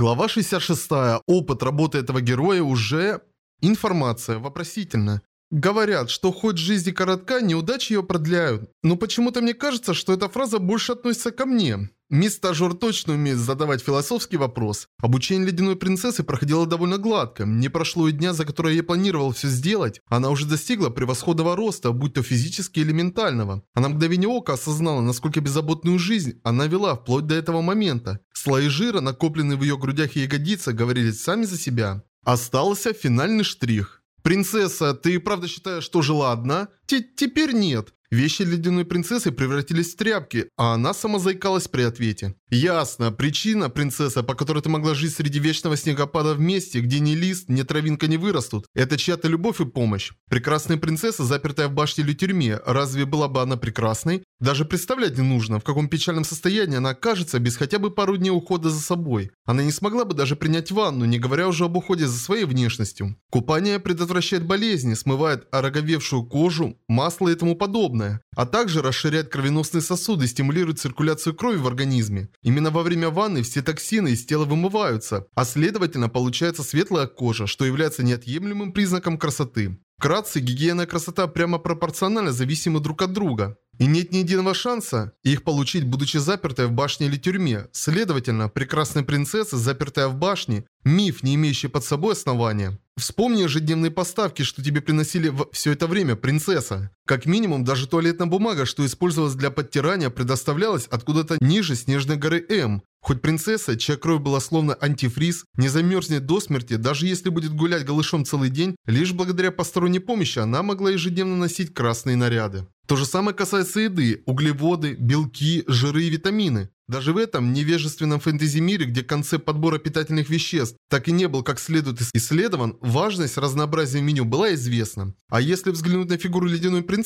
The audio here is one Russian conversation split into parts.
Глава 66. Опыт работы этого героя уже... Информация. Вопросительно. Говорят, что хоть жизнь коротка, неудачи ее продляют. Но почему-то мне кажется, что эта фраза больше относится ко мне. Мисс Стажер точно умеет задавать философский вопрос. Обучение ледяной принцессы проходило довольно гладко. Не прошло и дня, за которое я планировал все сделать. Она уже достигла превосходного роста, будь то физически или ментального. Она мгновение ока осознала, насколько беззаботную жизнь она вела вплоть до этого момента. Слои жира, накопленные в ее грудях и ягодицах, говорили сами за себя. Остался финальный штрих. «Принцесса, ты правда считаешь, что жила одна?» Т «Теперь нет. Вещи ледяной принцессы превратились в тряпки, а она сама заикалась при ответе. «Ясно. Причина, принцесса, по которой ты могла жить среди вечного снегопада в месте, где ни лист, ни травинка не вырастут, это чья-то любовь и помощь. Прекрасная принцесса, запертая в башне или тюрьме, разве была бы она прекрасной? Даже представлять не нужно, в каком печальном состоянии она окажется без хотя бы пару дней ухода за собой. Она не смогла бы даже принять ванну, не говоря уже об уходе за своей внешностью. Купание предотвращает болезни, смывает ороговевшую кожу, масло и тому подобное, а также расширяет кровеносные сосуды, стимулирует циркуляцию крови в организме. Именно во время ванны все токсины из тела вымываются, а следовательно получается светлая кожа, что является неотъемлемым признаком красоты. Вкратце, гигиена и красота прямо пропорционально зависимы друг от друга. И нет ни единого шанса их получить, будучи запертой в башне или тюрьме. Следовательно, прекрасная принцесса, запертая в башне, миф, не имеющий под собой основания. Вспомни ежедневные поставки, что тебе приносили в все это время, принцесса. Как минимум, даже туалетная бумага, что использовалась для подтирания, предоставлялась откуда-то ниже снежной горы М. Хоть принцесса, чья кровь была словно антифриз, не замерзнет до смерти, даже если будет гулять голышом целый день, лишь благодаря посторонней помощи она могла ежедневно носить красные наряды. То же самое касается еды, углеводы, белки, жиры и витамины. Даже в этом невежественном фэнтези-мире, где концепт подбора питательных веществ так и не был как следует исследован, важность разнообразия меню была известна. А если взглянуть на фигуру ледяной принцессы,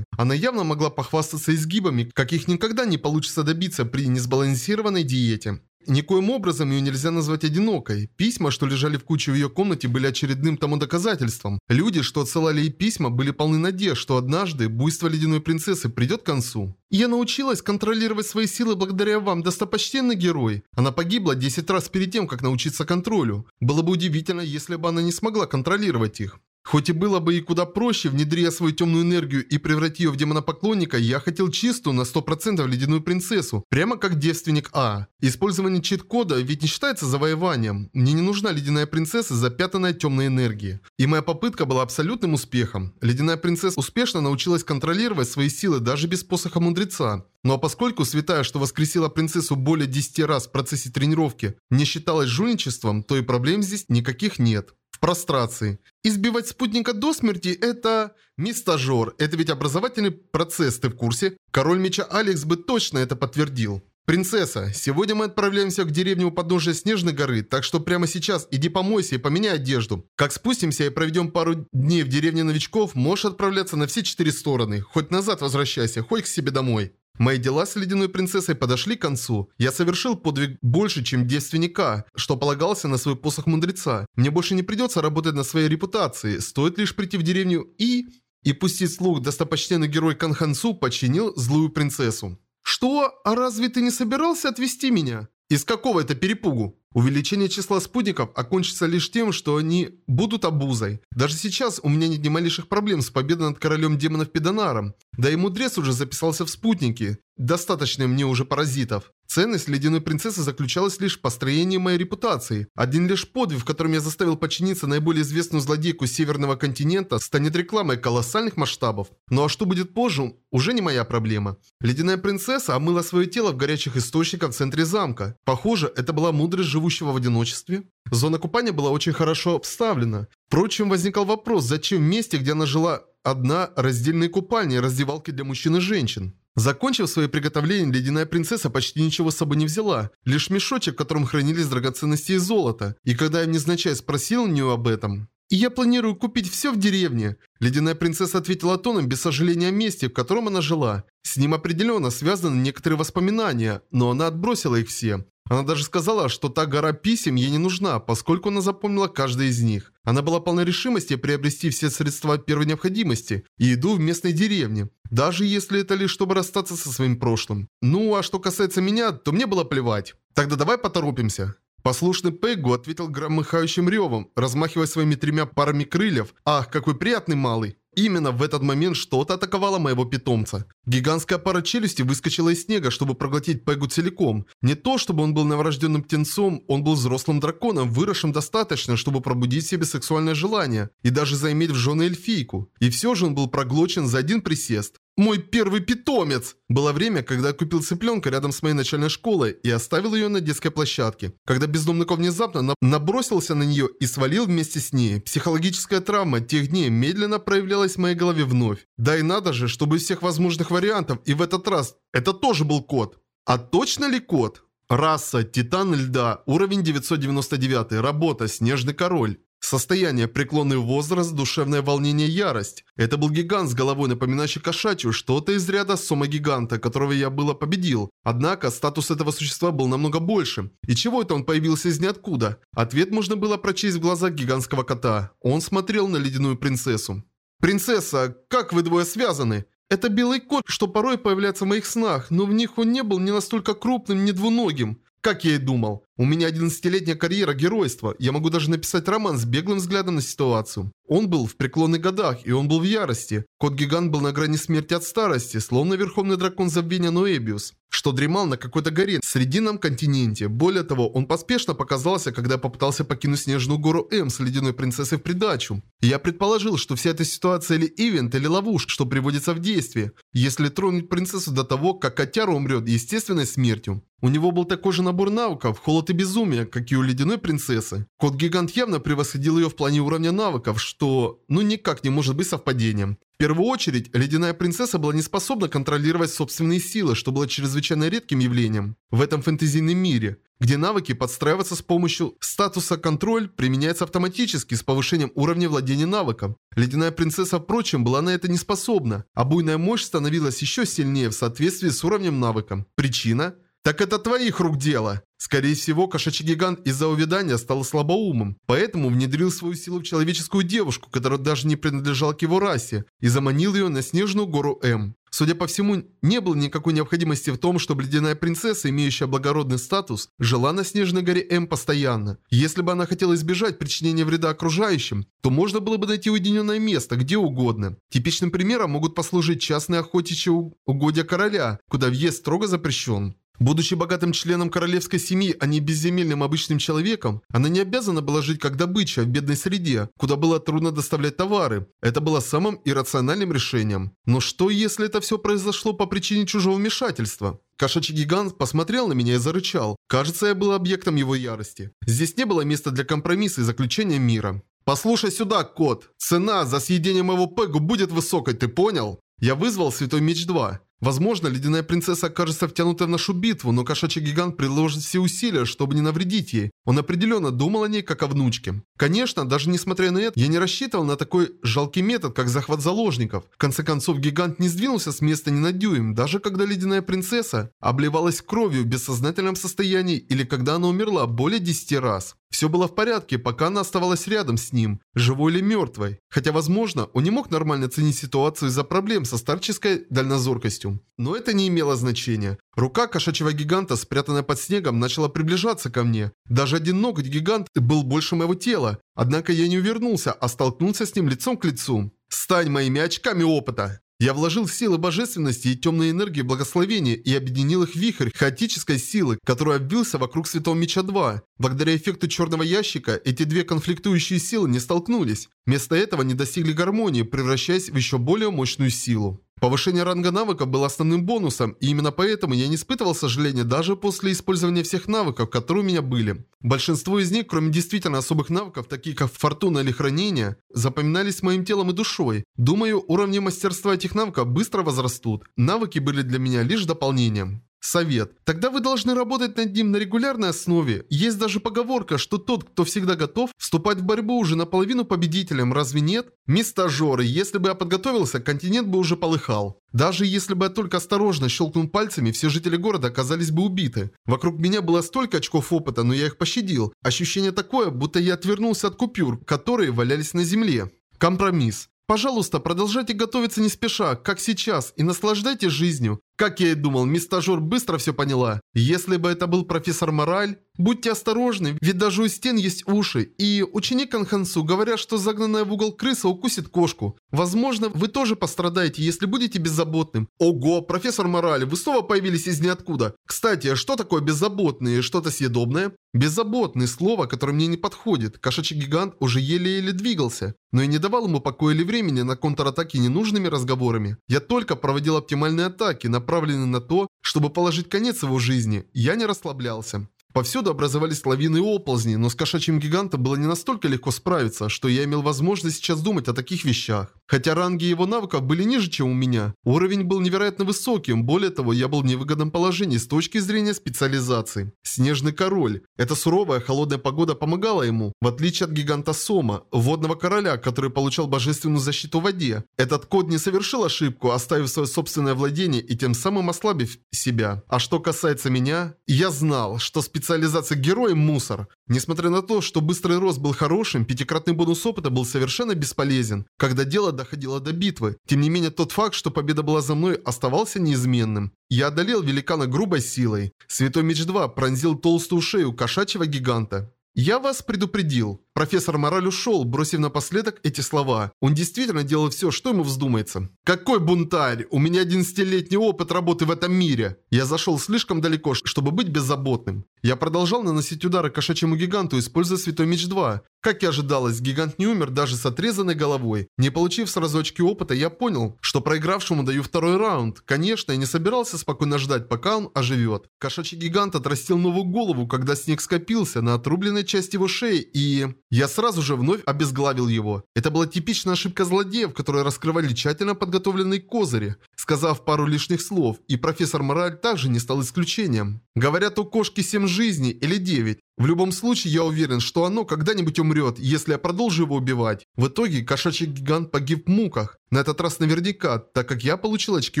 она явно могла похвастаться изгибами, каких никогда не получится добиться при несбалансированной диете. Никоим образом ее нельзя назвать одинокой. Письма, что лежали в куче в ее комнате, были очередным тому доказательством. Люди, что отсылали ей письма, были полны надежд, что однажды буйство ледяной принцессы придет к концу. «Я научилась контролировать свои силы благодаря вам, достопочтенный герой. Она погибла 10 раз перед тем, как научиться контролю. Было бы удивительно, если бы она не смогла контролировать их. Хоть и было бы и куда проще, внедри я свою темную энергию и превратить ее в демона-поклонника, я хотел чистую на 100% ледяную принцессу, прямо как девственник А. Использование чит-кода ведь не считается завоеванием. Мне не нужна ледяная принцесса, запятанная темной энергией. И моя попытка была абсолютным успехом. Ледяная принцесса успешно научилась контролировать свои силы даже без посоха мудреца. Но поскольку святая, что воскресила принцессу более 10 раз в процессе тренировки, не считалась жульничеством, то и проблем здесь никаких нет прострации. Избивать спутника до смерти – это... Мисс Стажер, это ведь образовательный процесс, ты в курсе? Король меча Алекс бы точно это подтвердил. «Принцесса, сегодня мы отправляемся к деревне у подножия Снежной горы, так что прямо сейчас иди помойся и поменяй одежду. Как спустимся и проведем пару дней в деревне новичков, можешь отправляться на все четыре стороны. Хоть назад возвращайся, хоть к себе домой». Мои дела с ледяной принцессой подошли к концу. Я совершил подвиг больше, чем девственника, что полагался на свой посох мудреца. Мне больше не придется работать на своей репутации, стоит лишь прийти в деревню и... И пустить слух достопочтенный герой Канхансу починил злую принцессу. «Что? А разве ты не собирался отвезти меня?» «Из какого это перепугу?» Увеличение числа спутников окончится лишь тем, что они будут обузой. Даже сейчас у меня нет ни малейших проблем с победой над королем демонов Педонаром. Да и мудрец уже записался в спутники. Достаточно мне уже паразитов. Ценность ледяной принцессы заключалась лишь в построении моей репутации. Один лишь подвиг, в котором я заставил подчиниться наиболее известную злодейку северного континента, станет рекламой колоссальных масштабов. Ну а что будет позже, уже не моя проблема. Ледяная принцесса омыла свое тело в горячих источниках в центре замка. Похоже, это была мудрость живущего в одиночестве. Зона купания была очень хорошо обставлена. Впрочем, возникал вопрос, зачем в месте, где она жила одна, раздельные купальни и раздевалки для мужчин и женщин. Закончив свои приготовления, ледяная принцесса почти ничего с собой не взяла. Лишь мешочек, в котором хранились драгоценности и золото. И когда я невзначай спросил у нее об этом... «И я планирую купить все в деревне», Ледяная принцесса ответила тоном без сожаления о месте, в котором она жила. С ним определенно связаны некоторые воспоминания, но она отбросила их все. Она даже сказала, что та гора писем ей не нужна, поскольку она запомнила каждый из них. Она была полна решимости приобрести все средства первой необходимости и еду в местной деревне, даже если это лишь чтобы расстаться со своим прошлым. Ну, а что касается меня, то мне было плевать. Тогда давай поторопимся. Послушный Пеггу ответил громыхающим ревом, размахивая своими тремя парами крыльев. «Ах, какой приятный малый!» Именно в этот момент что-то атаковало моего питомца. Гигантская пара челюсти выскочила из снега, чтобы проглотить Пегу целиком. Не то, чтобы он был новорожденным птенцом, он был взрослым драконом, выросшим достаточно, чтобы пробудить в себе сексуальное желание и даже заиметь в жены эльфийку. И все же он был проглочен за один присест. Мой первый питомец! Было время, когда я купил цыпленка рядом с моей начальной школой и оставил ее на детской площадке. Когда бездомный кот внезапно набросился на нее и свалил вместе с ней, психологическая травма тех дней медленно проявлялась в моей голове вновь. Да и надо же, чтобы из всех возможных вариантов, и в этот раз это тоже был кот. А точно ли кот? Раса, Титан Льда, уровень 999, работа, Снежный Король. Состояние, преклонный возраст, душевное волнение, ярость. Это был гигант с головой, напоминающий кошачью, что-то из ряда сома-гиганта, которого я было победил. Однако, статус этого существа был намного больше. И чего это он появился из ниоткуда? Ответ можно было прочесть в глазах гигантского кота. Он смотрел на ледяную принцессу. «Принцесса, как вы двое связаны?» Это белый кот, что порой появляется в моих снах, но в них он не был ни настолько крупным, ни двуногим. Как я и думал. У меня 11-летняя карьера геройства. Я могу даже написать роман с беглым взглядом на ситуацию. Он был в преклонных годах, и он был в ярости. Кот-гигант был на грани смерти от старости, словно верховный дракон забвения Ноэбиус, что дремал на какой-то горе в срединном континенте. Более того, он поспешно показался, когда я попытался покинуть Снежную гору М с ледяной принцессой в придачу. я предположил, что вся эта ситуация или ивент, или ловушка, что приводится в действие. Если тронуть принцессу до того, как котяра умрет естественной смертью. У него был такой же набор навыков, холод и безумие, как и у ледяной принцессы. Кот-гигант явно превосходил ее в плане уровня навыков, что ну никак не может быть совпадением. В первую очередь, ледяная принцесса была не способна контролировать собственные силы, что было чрезвычайно редким явлением в этом фэнтезийном мире, где навыки подстраиваться с помощью статуса контроль применяется автоматически с повышением уровня владения навыком. Ледяная принцесса, впрочем, была на это не способна, а буйная мощь становилась еще сильнее в соответствии с уровнем навыка. Причина – так это твоих рук дело. Скорее всего, кошачий гигант из-за увядания стал слабоумом, поэтому внедрил свою силу в человеческую девушку, которая даже не принадлежала к его расе, и заманил ее на снежную гору М. Судя по всему, не было никакой необходимости в том, чтобы ледяная принцесса, имеющая благородный статус, жила на снежной горе М постоянно. Если бы она хотела избежать причинения вреда окружающим, то можно было бы найти уединенное место где угодно. Типичным примером могут послужить частные охотничьи угодья короля, куда въезд строго запрещен. Будучи богатым членом королевской семьи, а не безземельным обычным человеком, она не обязана была жить как добыча в бедной среде, куда было трудно доставлять товары. Это было самым иррациональным решением. Но что, если это все произошло по причине чужого вмешательства? Кошачий гигант посмотрел на меня и зарычал. Кажется, я был объектом его ярости. Здесь не было места для компромисса и заключения мира. «Послушай сюда, кот. Цена за съедение моего Пегу будет высокой, ты понял?» Я вызвал Святой Меч 2. Возможно, ледяная принцесса окажется втянутой в нашу битву, но кошачий гигант приложит все усилия, чтобы не навредить ей. Он определенно думал о ней как о внучке. Конечно, даже несмотря на это, я не рассчитывал на такой жалкий метод, как захват заложников. В конце концов, гигант не сдвинулся с места ни на дюйм, даже когда ледяная принцесса обливалась кровью в бессознательном состоянии или когда она умерла более 10 раз. Все было в порядке, пока она оставалась рядом с ним, живой или мертвой. Хотя, возможно, он не мог нормально ценить ситуацию из-за проблем со старческой дальнозоркостью. Но это не имело значения. Рука кошачьего гиганта, спрятанная под снегом, начала приближаться ко мне. Даже один ноготь гиганта был больше моего тела. Однако я не увернулся, а столкнулся с ним лицом к лицу. «Стань моими очками опыта!» Я вложил силы божественности и темной энергии благословения и объединил их в вихрь хаотической силы, который обвился вокруг Святого Меча 2. Благодаря эффекту черного ящика эти две конфликтующие силы не столкнулись. Вместо этого они достигли гармонии, превращаясь в еще более мощную силу. Повышение ранга навыка было основным бонусом, и именно поэтому я не испытывал сожаления даже после использования всех навыков, которые у меня были. Большинство из них, кроме действительно особых навыков, таких как фортуна или хранение, запоминались моим телом и душой. Думаю, уровни мастерства этих навыков быстро возрастут. Навыки были для меня лишь дополнением. Совет. Тогда вы должны работать над ним на регулярной основе. Есть даже поговорка, что тот, кто всегда готов, вступать в борьбу уже наполовину победителем, разве нет? Мистажоры, если бы я подготовился, континент бы уже полыхал. Даже если бы я только осторожно щелкнул пальцами, все жители города оказались бы убиты. Вокруг меня было столько очков опыта, но я их пощадил. Ощущение такое, будто я отвернулся от купюр, которые валялись на земле. Компромисс. Пожалуйста, продолжайте готовиться не спеша, как сейчас, и наслаждайтесь жизнью. Как я и думал, мисс Стажер быстро все поняла. Если бы это был профессор Мораль, Будьте осторожны, ведь даже у стен есть уши. И ученик Канхансу говорят, что загнанная в угол крыса укусит кошку. Возможно, вы тоже пострадаете, если будете беззаботным. Ого, профессор Мораль, вы снова появились из ниоткуда. Кстати, а что такое беззаботные? Что-то съедобное? Беззаботный слово, которое мне не подходит. Кошачий гигант уже еле-еле двигался. Но я не давал ему покоя или времени на контратаки ненужными разговорами. Я только проводил оптимальные атаки, направленные на то, чтобы положить конец его жизни. Я не расслаблялся. Повсюду образовались лавины и оползни, но с кошачьим гигантом было не настолько легко справиться, что я имел возможность сейчас думать о таких вещах. Хотя ранги его навыков были ниже, чем у меня. Уровень был невероятно высоким, более того, я был в невыгодном положении с точки зрения специализации. Снежный король. Эта суровая, холодная погода помогала ему, в отличие от гиганта Сома, водного короля, который получал божественную защиту в воде. Этот код не совершил ошибку, оставив свое собственное владение и тем самым ослабив себя. А что касается меня, я знал, что специализация специализация героя – мусор. Несмотря на то, что быстрый рост был хорошим, пятикратный бонус опыта был совершенно бесполезен, когда дело доходило до битвы. Тем не менее, тот факт, что победа была за мной, оставался неизменным. Я одолел великана грубой силой. Святой меч 2 пронзил толстую шею кошачьего гиганта. «Я вас предупредил». Профессор Мораль ушел, бросив напоследок эти слова. Он действительно делал все, что ему вздумается. «Какой бунтарь! У меня 11-летний опыт работы в этом мире!» Я зашел слишком далеко, чтобы быть беззаботным. Я продолжал наносить удары кошачьему гиганту, используя Святой Меч 2. Как и ожидалось, гигант не умер даже с отрезанной головой. Не получив сразу очки опыта, я понял, что проигравшему даю второй раунд. Конечно, я не собирался спокойно ждать, пока он оживет. Кошачий гигант отрастил новую голову, когда снег скопился на отрубленной части его шеи и... Я сразу же вновь обезглавил его. Это была типичная ошибка злодеев, которые раскрывали тщательно подготовленные козыри, сказав пару лишних слов, и профессор Мораль также не стал исключением. Говорят, у кошки 7 жизней или 9. В любом случае, я уверен, что оно когда-нибудь умрет, если я продолжу его убивать. В итоге, кошачий гигант погиб в муках. На этот раз наверняка, так как я получил очки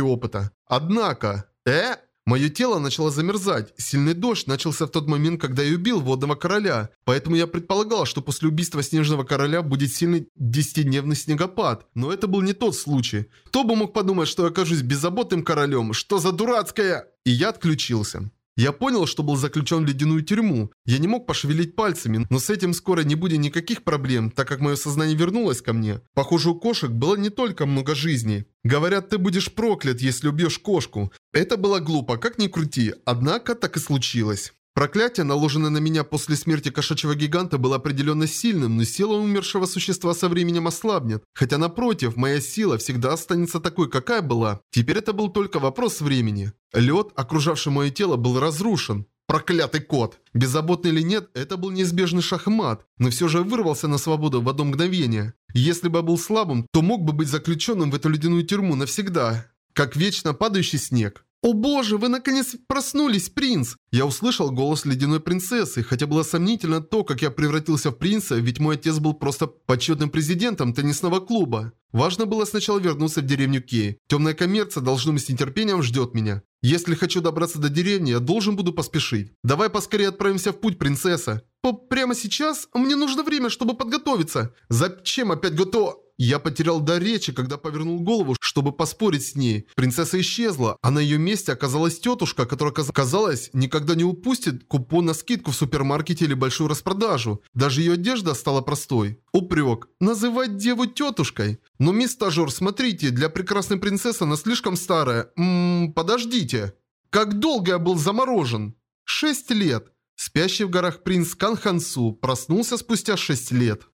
опыта. Однако... Э? Мое тело начало замерзать. Сильный дождь начался в тот момент, когда я убил водного короля. Поэтому я предполагал, что после убийства снежного короля будет сильный десятидневный снегопад. Но это был не тот случай. Кто бы мог подумать, что я окажусь беззаботным королем? Что за дурацкая... И я отключился. Я понял, что был заключен в ледяную тюрьму. Я не мог пошевелить пальцами, но с этим скоро не будет никаких проблем, так как мое сознание вернулось ко мне. Похоже, у кошек было не только много жизней. Говорят, ты будешь проклят, если убьешь кошку. Это было глупо, как ни крути, однако так и случилось. Проклятие, наложенное на меня после смерти кошачьего гиганта, было определенно сильным, но сила умершего существа со временем ослабнет. Хотя напротив, моя сила всегда останется такой, какая была. Теперь это был только вопрос времени. Лед, окружавший мое тело, был разрушен. Проклятый кот! Беззаботный или нет, это был неизбежный шахмат, но все же вырвался на свободу в одно мгновение. Если бы я был слабым, то мог бы быть заключенным в эту ледяную тюрьму навсегда. Как вечно падающий снег. «О боже, вы наконец проснулись, принц!» Я услышал голос ледяной принцессы, хотя было сомнительно то, как я превратился в принца, ведь мой отец был просто почетным президентом теннисного клуба. Важно было сначала вернуться в деревню Кей. Темная коммерция, должно быть, с нетерпением ждет меня. Если хочу добраться до деревни, я должен буду поспешить. Давай поскорее отправимся в путь, принцесса. По прямо сейчас? Мне нужно время, чтобы подготовиться. Зачем опять готово? Я потерял до речи, когда повернул голову, чтобы поспорить с ней. Принцесса исчезла, а на ее месте оказалась тетушка, которая, казалось, никогда не упустит купон на скидку в супермаркете или большую распродажу. Даже ее одежда стала простой. Упрек. Называть деву тетушкой. Но, мисс стажер, смотрите, для прекрасной принцессы она слишком старая. Ммм, подождите. Как долго я был заморожен? Шесть лет. Спящий в горах принц Канхансу проснулся спустя шесть лет.